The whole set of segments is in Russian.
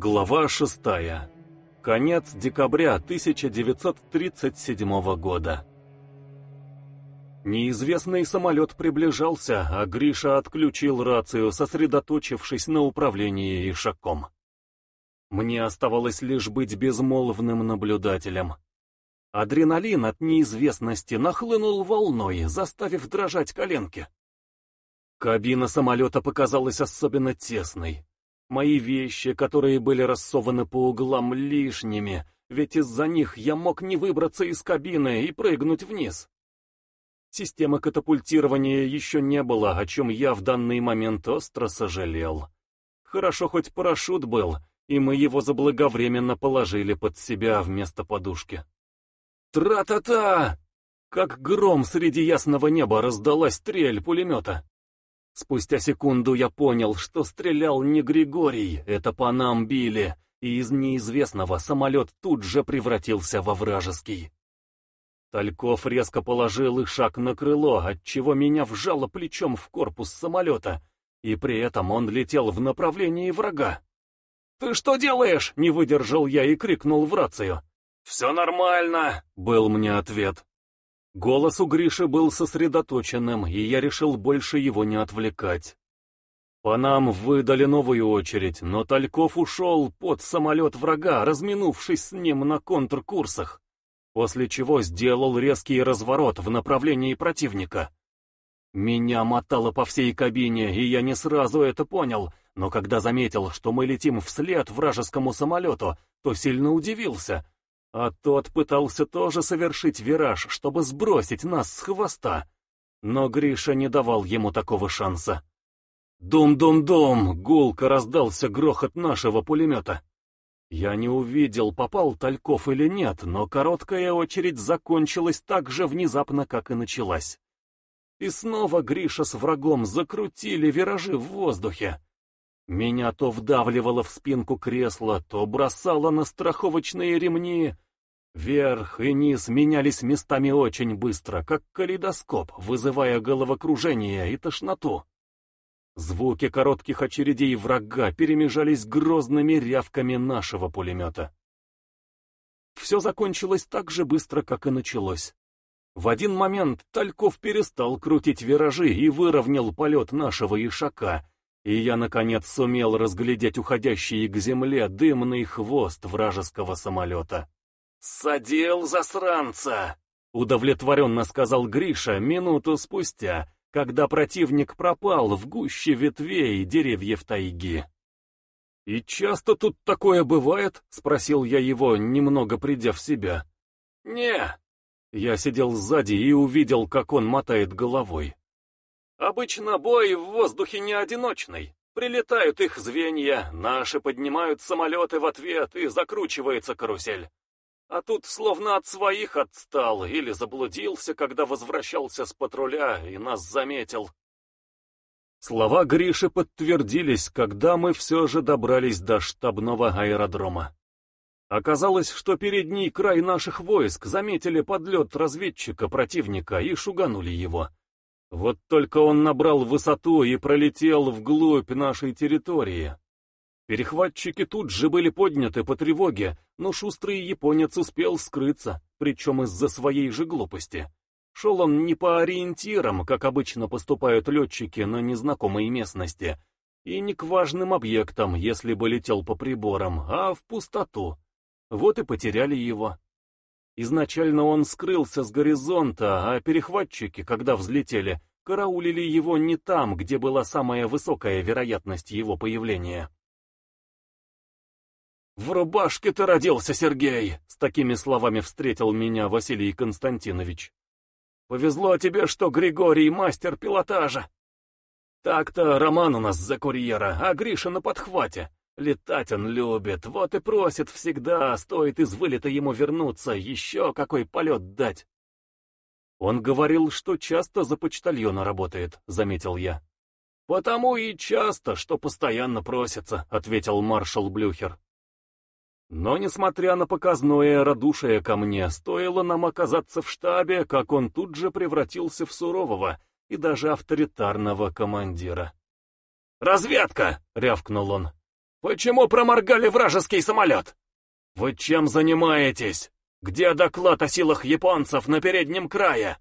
Глава шестая. Конец декабря 1937 года. Неизвестный самолет приближался, а Гриша отключил рацию, сосредоточившись на управлении Ишаком. Мне оставалось лишь быть безмолвным наблюдателем. Адреналин от неизвестности нахлынул волной, заставив дрожать коленки. Кабина самолета показалась особенно тесной. Мои вещи, которые были рассованы по углам лишними, ведь из-за них я мог не выбраться из кабины и прыгнуть вниз. Системы катапультирования еще не было, о чем я в данный момент остро сожалел. Хорошо хоть парашют был, и мы его заблаговременно положили под себя вместо подушки. Тра-та-та! Как гром среди ясного неба раздалась стрель пулемета. Спустя секунду я понял, что стрелял не Григорий, это по нам били, и из неизвестного самолет тут же превратился во вражеский. Тальков резко положил и шаг на крыло, отчего меня вжало плечом в корпус самолета, и при этом он летел в направлении врага. «Ты что делаешь?» — не выдержал я и крикнул в рацию. «Все нормально», — был мне ответ. Голос у Гриши был сосредоточенным, и я решил больше его не отвлекать. По нам выдали новую очередь, но Тальков ушел под самолет врага, разминувшись с ним на контркурсах, после чего сделал резкий разворот в направлении противника. Меня мотало по всей кабине, и я не сразу это понял, но когда заметил, что мы летим вслед вражескому самолету, то сильно удивился — а тот пытался тоже совершить вираж, чтобы сбросить нас с хвоста. Но Гриша не давал ему такого шанса. Дум-дум-дум, гулко раздался грохот нашего пулемета. Я не увидел, попал Тальков или нет, но короткая очередь закончилась так же внезапно, как и началась. И снова Гриша с врагом закрутили виражи в воздухе. Меня то вдавливало в спинку кресла, то бросало на страховочные ремни. Верх и низ менялись местами очень быстро, как калейдоскоп, вызывая головокружение и тошноту. Звуки коротких очередей врага перемежались грозными рявками нашего пулемета. Все закончилось так же быстро, как и началось. В один момент Тальков перестал крутить виражи и выровнял полет нашего ишака, и я, наконец, сумел разглядеть уходящий к земле дымный хвост вражеского самолета. «Садил засранца!» — удовлетворенно сказал Гриша минуту спустя, когда противник пропал в гуще ветвей деревьев тайги. «И часто тут такое бывает?» — спросил я его, немного придя в себя. «Не». Я сидел сзади и увидел, как он мотает головой. Обычно бой в воздухе не одиночный. Прилетают их звенья, наши поднимают самолеты в ответ и закручивается карусель. А тут словно от своих отстал или заблудился, когда возвращался с патруля и нас заметил. Слова Гриши подтвердились, когда мы все же добрались до штабного аэродрома. Оказалось, что передний край наших войск заметили подлет разведчика противника и шуганули его. Вот только он набрал высоту и пролетел вглубь нашей территории. Перехватчики тут же были подняты по тревоге, но шустрый японец успел скрыться, причем из-за своей же глупости. Шел он не по ориентирам, как обычно поступают летчики на незнакомой местности, и не к важным объектам, если бы летел по приборам, а в пустоту. Вот и потеряли его. Изначально он скрылся с горизонта, а перехватчики, когда взлетели, караулили его не там, где была самая высокая вероятность его появления. «В рубашке ты родился, Сергей!» — с такими словами встретил меня Василий Константинович. «Повезло тебе, что Григорий мастер пилотажа. Так-то Роман у нас за курьера, а Гриша на подхвате. Летать он любит, вот и просит всегда, стоит из вылета ему вернуться, еще какой полет дать. Он говорил, что часто за почтальона работает, заметил я. Потому и часто, что постоянно просится, ответил маршал Блюхер. Но, несмотря на показное радушие ко мне, стоило нам оказаться в штабе, как он тут же превратился в сурового и даже авторитарного командира. «Разведка!» — рявкнул он. Почему проморгали вражеский самолет? Вы чем занимаетесь? Где доклад о силах японцев на переднем крае?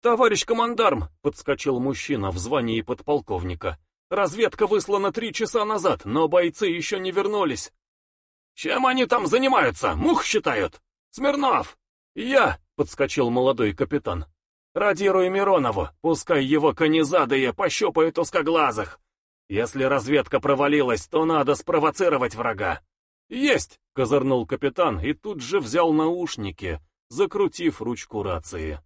«Товарищ командарм!» — подскочил мужчина в звании подполковника. «Разведка выслана три часа назад, но бойцы еще не вернулись». «Чем они там занимаются? Мух считают?» «Смирнов!» «Я!» — подскочил молодой капитан. «Радируй Миронову, пускай его конезадые пощупают узкоглазых. Если разведка провалилась, то надо спровоцировать врага». «Есть!» — козырнул капитан и тут же взял наушники, закрутив ручку рации.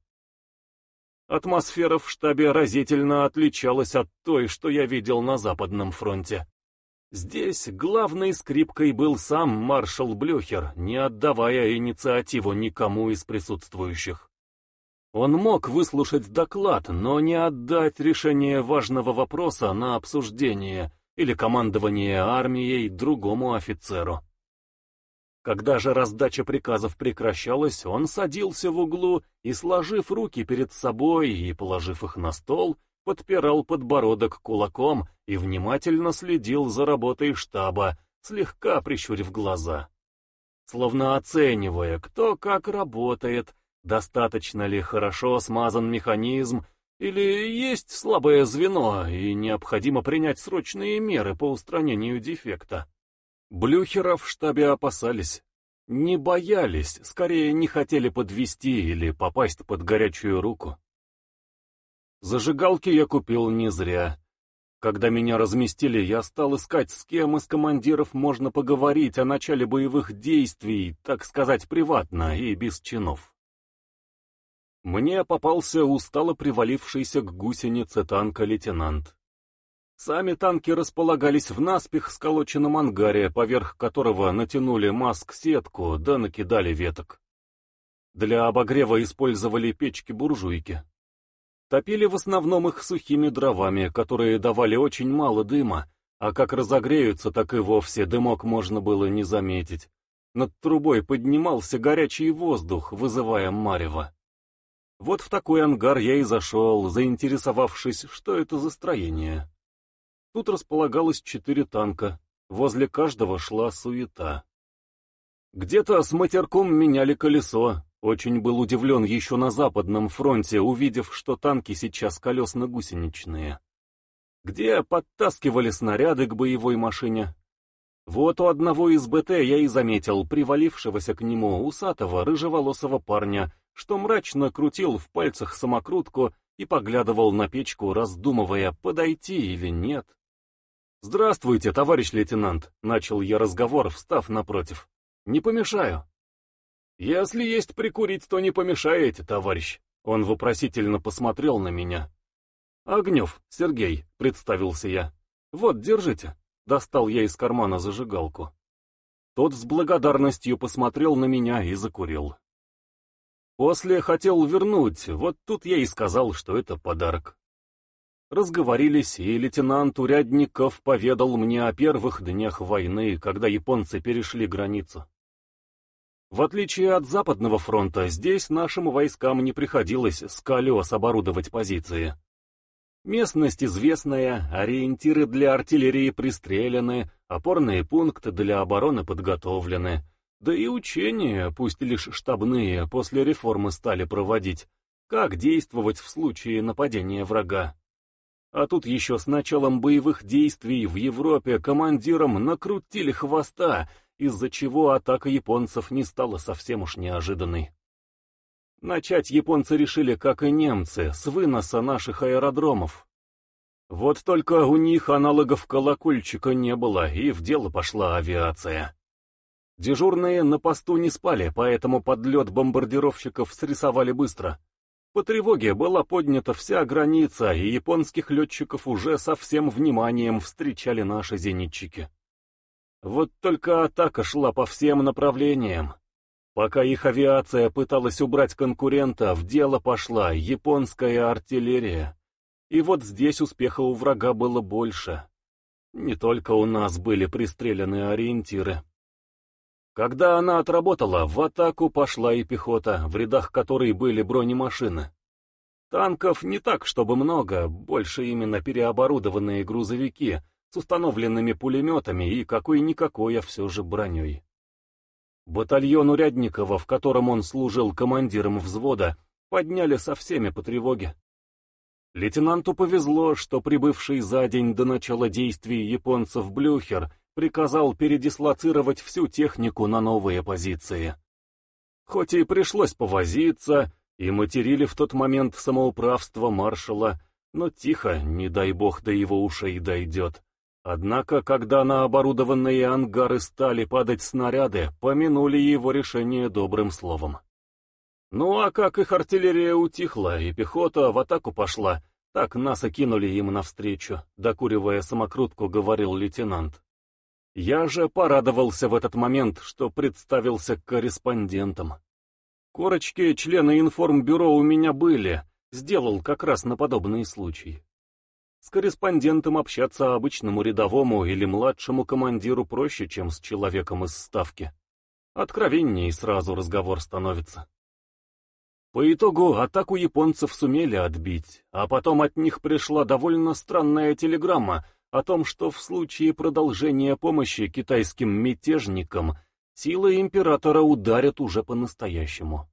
Атмосфера в штабе разительно отличалась от той, что я видел на Западном фронте. Здесь главной скрипкой был сам маршал Блюхер, не отдавая инициативу никому из присутствующих. Он мог выслушать доклад, но не отдать решение важного вопроса на обсуждение или командование армией другому офицеру. Когда же раздача приказов прекращалась, он садился в углу и, сложив руки перед собой и положив их на стол, подпирал подбородок кулаком и внимательно следил за работой штаба, слегка прищурив глаза. Словно оценивая, кто как работает, достаточно ли хорошо смазан механизм, или есть слабое звено, и необходимо принять срочные меры по устранению дефекта. Блюхера в штабе опасались. Не боялись, скорее не хотели подвести или попасть под горячую руку. Зажигалки я купил не зря. Когда меня разместили, я стал искать, с кем из командиров можно поговорить о начале боевых действий, так сказать, приватно и без чинов. Мне попался устало привалившийся к гусенице танка лейтенант. Сами танки располагались в наспех сколоченном ангаре, поверх которого натянули маск-сетку, да накидали веток. Для обогрева использовали печки-буржуйки. Топили в основном их сухими дровами, которые давали очень мало дыма, а как разогреются, так и вовсе дымок можно было не заметить. Над трубой поднимался горячий воздух, вызывая марево. Вот в такой ангар я и зашел, заинтересовавшись, что это за строение. Тут располагалось четыре танка, возле каждого шла суета. Где-то с матерком меняли колесо, очень был удивлен еще на Западном фронте, увидев, что танки сейчас колесно-гусеничные. Где подтаскивали снаряды к боевой машине. Вот у одного из БТ я и заметил привалившегося к нему усатого рыжеволосого парня, что мрачно крутил в пальцах самокрутку и поглядывал на печку, раздумывая, подойти или нет. «Здравствуйте, товарищ лейтенант», — начал я разговор, встав напротив. «Не помешаю». «Если есть прикурить, то не помешаете, товарищ», — он вопросительно посмотрел на меня. «Огнев, Сергей», — представился я. «Вот, держите». Достал я из кармана зажигалку. Тот с благодарностью посмотрел на меня и закурил. После хотел вернуть, вот тут я и сказал, что это подарок. Разговорились, и лейтенант Урядников поведал мне о первых днях войны, когда японцы перешли границу. В отличие от Западного фронта, здесь нашим войскам не приходилось с колес оборудовать позиции. Местность известная, ориентиры для артиллерии пристрелены, опорные пункты для обороны подготовлены, да и учения, пусть лишь штабные, после реформы стали проводить, как действовать в случае нападения врага. А тут еще с началом боевых действий в Европе командирам накрутили хвоста, из-за чего атака японцев не стала совсем уж неожиданной. Начать японцы решили, как и немцы, с выноса наших аэродромов. Вот только у них аналогов колокольчика не было, и в дело пошла авиация. Дежурные на посту не спали, поэтому подлет бомбардировщиков срисовали быстро. По тревоге была поднята вся граница, и японских летчиков уже со всем вниманием встречали наши зенитчики. Вот только атака шла по всем направлениям. Пока их авиация пыталась убрать конкурента, в дело пошла японская артиллерия. И вот здесь успеха у врага было больше. Не только у нас были пристреляны ориентиры. Когда она отработала, в атаку пошла и пехота, в рядах которой были бронемашины. Танков не так, чтобы много, больше именно переоборудованные грузовики, установленными пулеметами и какой-никакой, а все же броней. Батальон Урядникова, в котором он служил командиром взвода, подняли со всеми по тревоге. Лейтенанту повезло, что прибывший за день до начала действий японцев Блюхер приказал передислоцировать всю технику на новые позиции. Хоть и пришлось повозиться, и материли в тот момент самоуправство маршала, но тихо, не дай бог до его ушей дойдет. Однако, когда на оборудованные ангары стали падать снаряды, помянули его решение добрым словом. Ну а как их артиллерия утихла и пехота в атаку пошла, так нас и кинули им навстречу, докуривая самокрутку, говорил лейтенант. Я же порадовался в этот момент, что представился корреспондентом. Корочки члены информбюро у меня были, сделал как раз на подобный случай. С корреспондентом общаться обычному рядовому или младшему командиру проще, чем с человеком из ставки. Откровеннее сразу разговор становится. По итогу атаку японцев сумели отбить, а потом от них пришла довольно странная телеграмма о том, что в случае продолжения помощи китайским мятежникам силы императора ударят уже по-настоящему.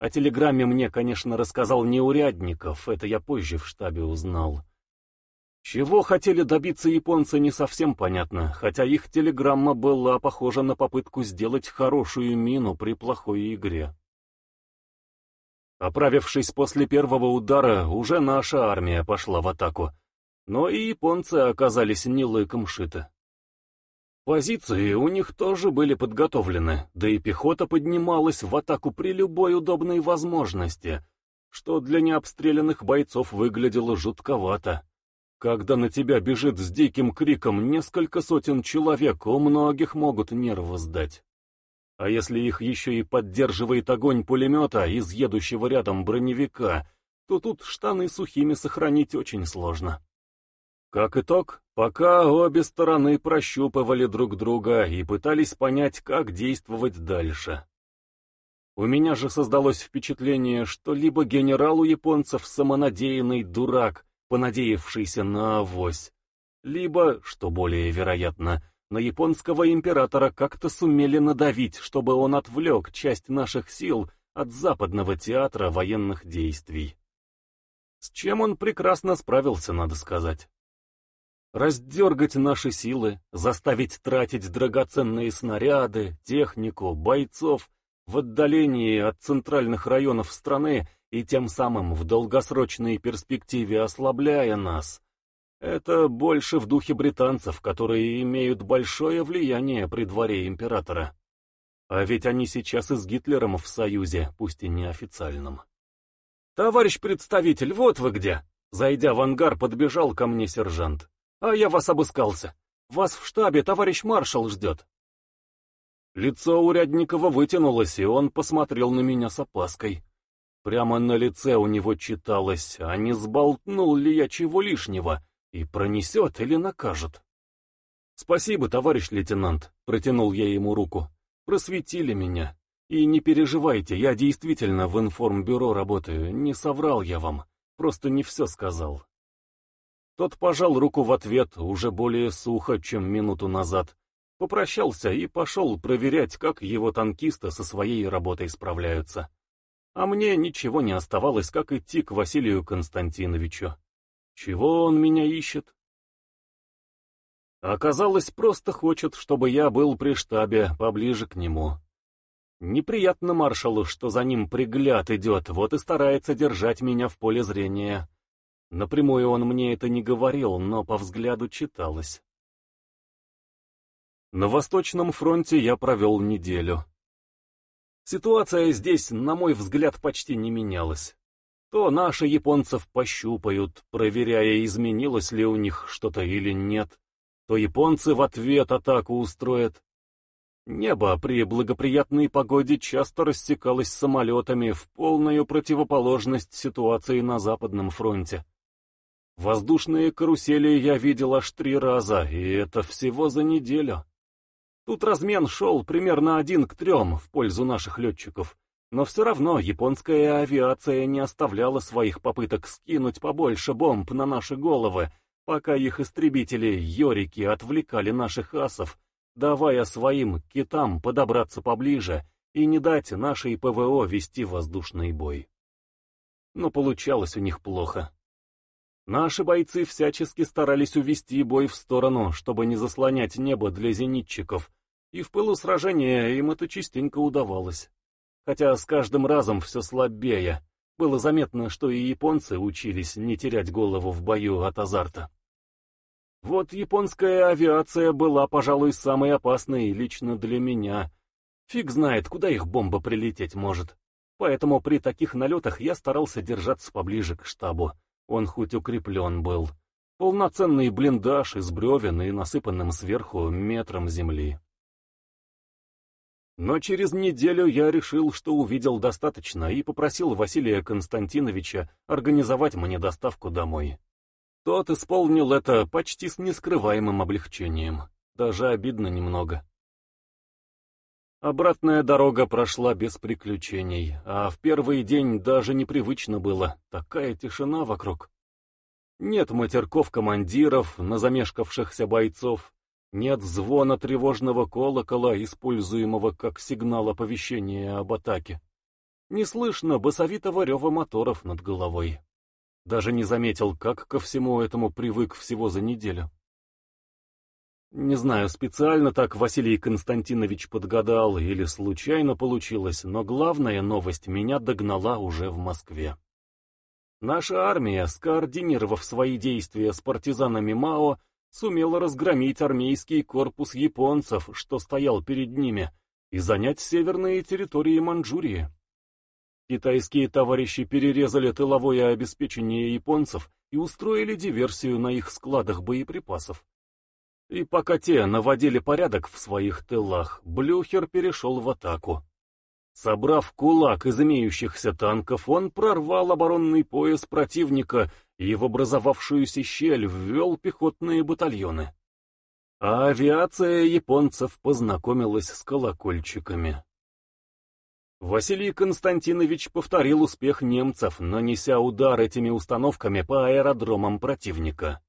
О телеграмме мне, конечно, рассказал не Урядников, это я позже в штабе узнал. Чего хотели добиться японцы, не совсем понятно, хотя их телеграмма была похожа на попытку сделать хорошую мину при плохой игре. Оправившись после первого удара, уже наша армия пошла в атаку, но и японцы оказались не лыком шиты. Позиции у них тоже были подготовлены, да и пехота поднималась в атаку при любой удобной возможности, что для необстрелянных бойцов выглядело жутковато. Когда на тебя бежит с диким криком несколько сотен человек, у многих могут нервы сдать. А если их еще и поддерживает огонь пулемета из едущего рядом броневика, то тут штаны сухими сохранить очень сложно. Как итог, пока обе стороны прощупывали друг друга и пытались понять, как действовать дальше. У меня же создалось впечатление, что либо генерал у японцев самонадеянный дурак, понадеявшийся на авось, либо, что более вероятно, на японского императора как-то сумели надавить, чтобы он отвлек часть наших сил от западного театра военных действий. С чем он прекрасно справился, надо сказать раздергать наши силы, заставить тратить драгоценные снаряды, технику, бойцов в отдалении от центральных районов страны и тем самым в долгосрочной перспективе ослабляя нас. Это больше в духе британцев, которые имеют большое влияние при дворе императора. А ведь они сейчас и с Гитлером в союзе, пусть и неофициальном. «Товарищ представитель, вот вы где!» Зайдя в ангар, подбежал ко мне сержант. А я вас обыскался. Вас в штабе товарищ маршал ждет. Лицо Урядникова вытянулось, и он посмотрел на меня с опаской. Прямо на лице у него читалось, а не сболтнул ли я чего лишнего, и пронесет или накажет. «Спасибо, товарищ лейтенант», — протянул я ему руку. «Просветили меня. И не переживайте, я действительно в информбюро работаю, не соврал я вам, просто не все сказал». Тот пожал руку в ответ, уже более сухо, чем минуту назад. Попрощался и пошел проверять, как его танкисты со своей работой справляются. А мне ничего не оставалось, как идти к Василию Константиновичу. Чего он меня ищет? Оказалось, просто хочет, чтобы я был при штабе, поближе к нему. Неприятно маршалу, что за ним пригляд идет, вот и старается держать меня в поле зрения. Напрямую он мне это не говорил, но по взгляду читалось. На Восточном фронте я провел неделю. Ситуация здесь, на мой взгляд, почти не менялась. То наши японцев пощупают, проверяя, изменилось ли у них что-то или нет, то японцы в ответ атаку устроят. Небо при благоприятной погоде часто рассекалось самолетами в полную противоположность ситуации на Западном фронте. Воздушные карусели я видел аж три раза, и это всего за неделю. Тут размен шел примерно один к трем в пользу наших летчиков, но все равно японская авиация не оставляла своих попыток скинуть побольше бомб на наши головы, пока их истребители Йорики отвлекали наших асов, давая своим китам подобраться поближе и не дать нашей ПВО вести воздушный бой. Но получалось у них плохо. Наши бойцы всячески старались увести бой в сторону, чтобы не заслонять небо для зенитчиков, и в пылу сражения им это частенько удавалось. Хотя с каждым разом все слабее. Было заметно, что и японцы учились не терять голову в бою от азарта. Вот японская авиация была, пожалуй, самой опасной лично для меня. Фиг знает, куда их бомба прилететь может. Поэтому при таких налетах я старался держаться поближе к штабу. Он хоть укреплен был. Полноценный блиндаж из бревен и насыпанным сверху метром земли. Но через неделю я решил, что увидел достаточно, и попросил Василия Константиновича организовать мне доставку домой. Тот исполнил это почти с нескрываемым облегчением. Даже обидно немного. Обратная дорога прошла без приключений, а в первый день даже непривычно было, такая тишина вокруг. Нет матерков командиров, на замешкавшихся бойцов, нет звона тревожного колокола, используемого как сигнал оповещения об атаке. Не слышно басовитого рева моторов над головой. Даже не заметил, как ко всему этому привык всего за неделю. Не знаю, специально так Василий Константинович подгадал или случайно получилось, но главная новость меня догнала уже в Москве. Наша армия, скоординировав свои действия с партизанами Мао, сумела разгромить армейский корпус японцев, что стоял перед ними, и занять северные территории Манчжурии. Китайские товарищи перерезали тыловое обеспечение японцев и устроили диверсию на их складах боеприпасов. И пока те наводили порядок в своих тылах, Блюхер перешел в атаку. Собрав кулак из имеющихся танков, он прорвал оборонный пояс противника и в образовавшуюся щель ввел пехотные батальоны. А авиация японцев познакомилась с колокольчиками. Василий Константинович повторил успех немцев, нанеся удар этими установками по аэродромам противника.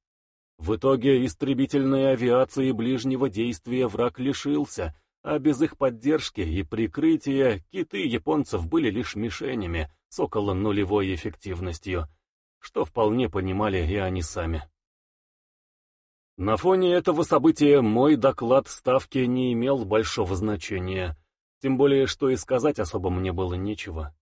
В итоге истребительной авиации ближнего действия враг лишился, а без их поддержки и прикрытия киты японцев были лишь мишенями с около нулевой эффективностью, что вполне понимали и они сами. На фоне этого события мой доклад ставки не имел большого значения, тем более что и сказать особо мне было нечего.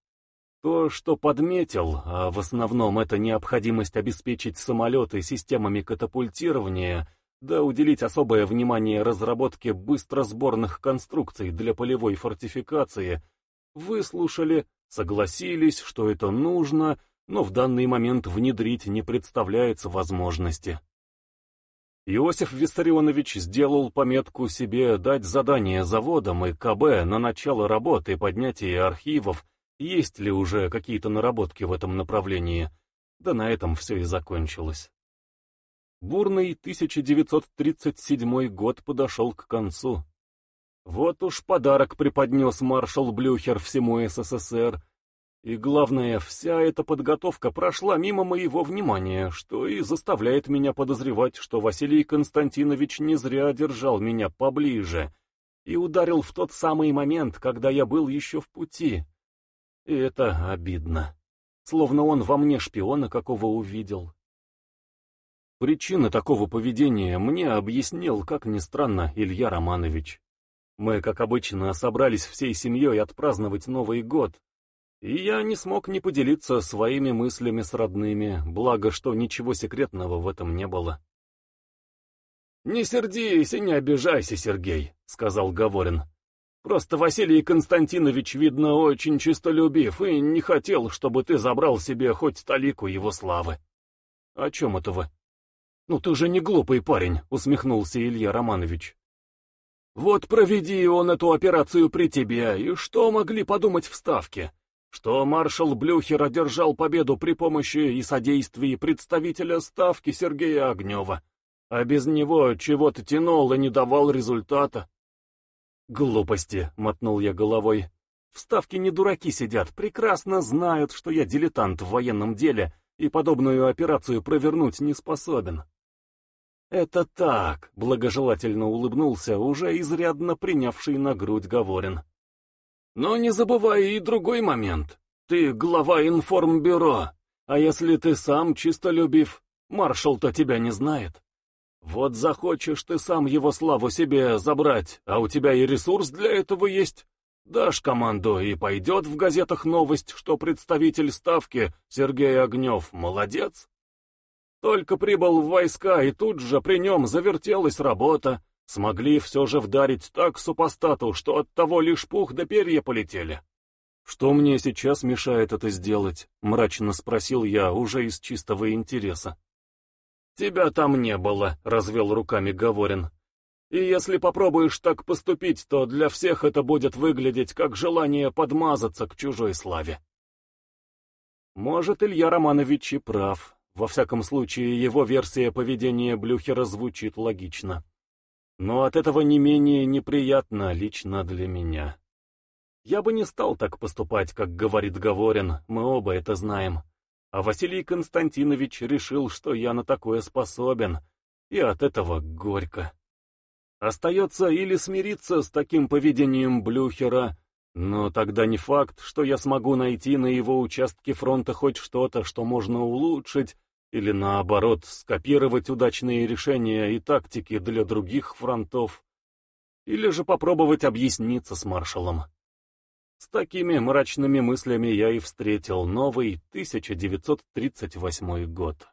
То, что подметил, а в основном это необходимость обеспечить самолеты системами катапультирования, да уделить особое внимание разработке быстросборных конструкций для полевой фортификации, выслушали, согласились, что это нужно, но в данный момент внедрить не представляется возможности. Иосиф Виссарионович сделал пометку себе дать задание заводам и КБ на начало работы и поднятие архивов есть ли уже какие-то наработки в этом направлении? Да на этом все и закончилось. Бурный 1937 год подошел к концу. Вот уж подарок преподнес маршал Блюхер всему СССР. И главное, вся эта подготовка прошла мимо моего внимания, что и заставляет меня подозревать, что Василий Константинович не зря держал меня поближе и ударил в тот самый момент, когда я был еще в пути. И это обидно. Словно он во мне шпиона какого увидел. Причины такого поведения мне объяснил, как ни странно, Илья Романович. Мы, как обычно, собрались всей семьей отпраздновать Новый год, и я не смог не поделиться своими мыслями с родными, благо, что ничего секретного в этом не было. «Не сердись и не обижайся, Сергей», — сказал Говорин. Просто Василий Константинович, видно, очень чистолюбив и не хотел, чтобы ты забрал себе хоть столику его славы. — О чем это вы? — Ну ты же не глупый парень, — усмехнулся Илья Романович. — Вот проведи он эту операцию при тебе, и что могли подумать в Ставке? Что маршал Блюхер одержал победу при помощи и содействии представителя Ставки Сергея Огнева, а без него чего-то тянул и не давал результата? «Глупости», — мотнул я головой. «В Ставке не дураки сидят, прекрасно знают, что я дилетант в военном деле и подобную операцию провернуть не способен. «Это так», — благожелательно улыбнулся, уже изрядно принявший на грудь Говорин. «Но не забывай и другой момент. Ты глава информбюро, а если ты сам чистолюбив, маршал-то тебя не знает. Вот захочешь ты сам его славу себе забрать, а у тебя и ресурс для этого есть. Дашь команду, и пойдет в газетах новость, что представитель Ставки Сергей Огнев молодец. Только прибыл в войска, и тут же при нем завертелась работа. Смогли все же вдарить так супостату, что от того лишь пух да перья полетели. «Что мне сейчас мешает это сделать?» — мрачно спросил я, уже из чистого интереса. «Тебя там не было», — развел руками Говорин. «И если попробуешь так поступить, то для всех это будет выглядеть как желание подмазаться к чужой славе». Может, Илья Романович и прав. Во всяком случае, его версия поведения Блюхера звучит логично. Но от этого не менее неприятно лично для меня. Я бы не стал так поступать, как говорит Говорин, мы оба это знаем. А Василий Константинович решил, что я на такое способен, и от этого горько. Остается или смириться с таким поведением Блюхера, но тогда не факт, что я смогу найти на его участке фронта хоть что-то, что можно улучшить, или наоборот, скопировать удачные решения и тактики для других фронтов. Или же попробовать объясниться с маршалом. С такими мрачными мыслями я и встретил новый 1938 год.